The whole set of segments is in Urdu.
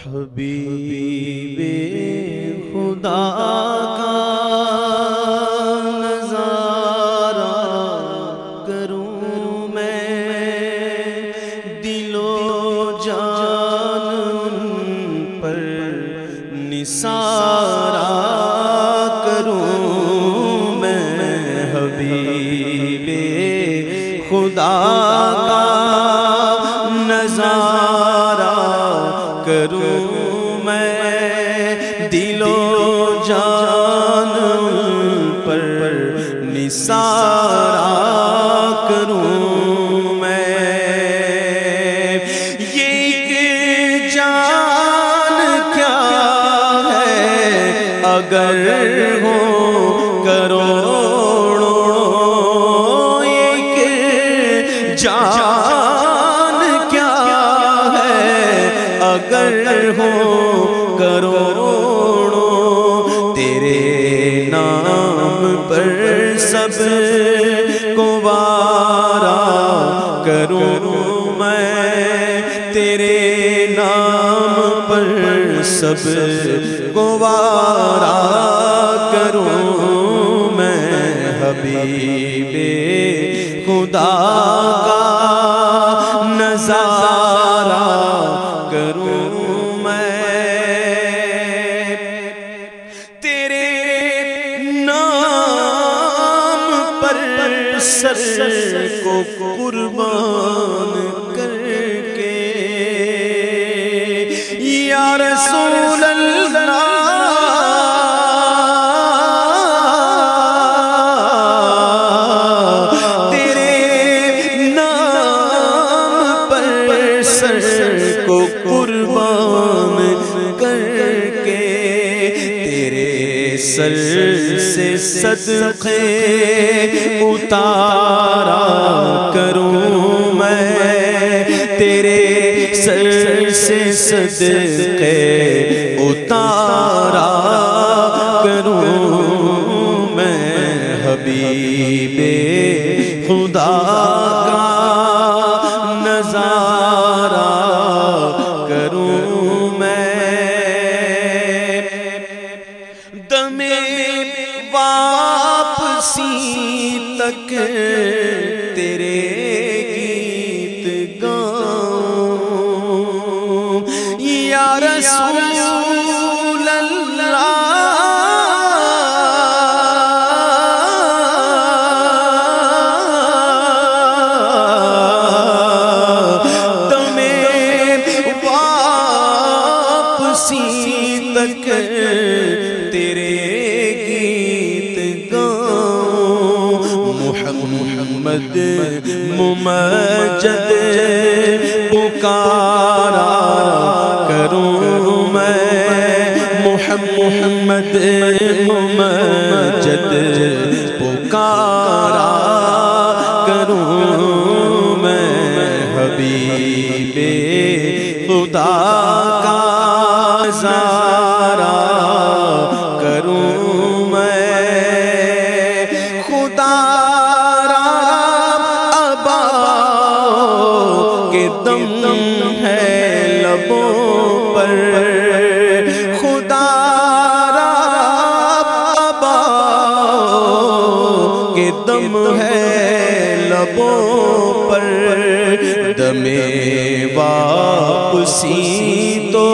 حبیب خدا کا نظارہ کروں میں دل و جان پر نثارا کروں میں حبیب خدا کا نظارہ کروں میں۔ یہ کہ جان کیا ہے؟ اگر ہو کروڑوں، ایک جان کیا ہے؟ اگر ہو کروڑوں، تیرے نام پر سب سب کو وارا کروں میں حبیب خدا کا نظارہ کروں میں تیرے نام پر سر کو قربان کر کے یا رسول سر سے صدقے اتارا کروں میں۔ تیرے سر سے صدقے اتارا کروں میں۔ حبیب خدا کا دم واپسی تک تیرے گیت گاؤں۔ یا رسول اللہ تمہیں واپسی تک ممجد پکارا کروں میں محمد ممجد خدا را ابا کے دم ہے لبوں پر دم واپسی تو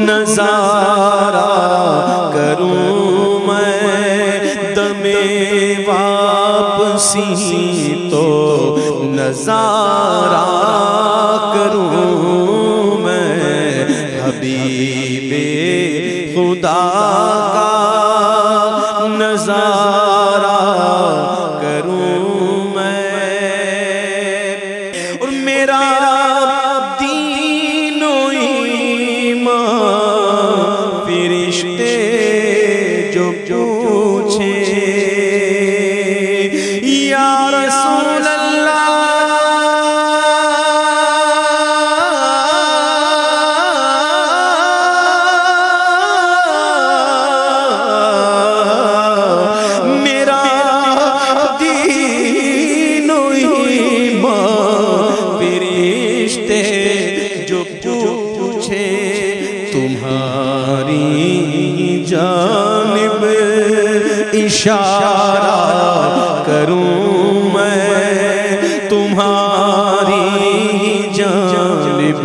نظارہ کروں میں دم واپسی تو نظارہ کروں خدا اشارہ کروں میں تمہاری جانب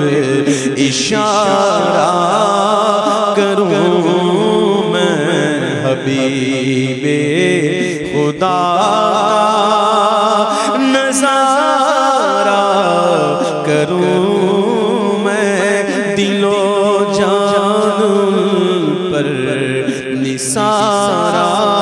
اشارہ کروں میں حبیب خدا نظارہ کروں میں دل و پر نثارہ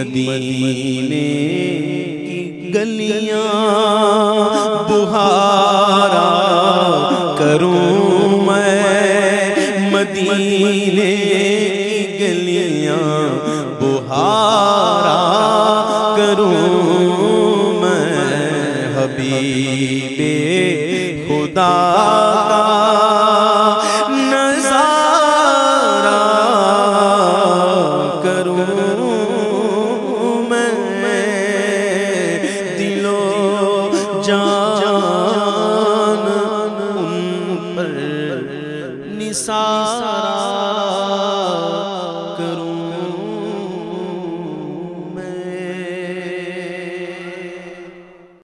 مدینے کی گلیاں بہارا کروں میں مدینے کی گلیاں بہارا کروں میں حبیب سارا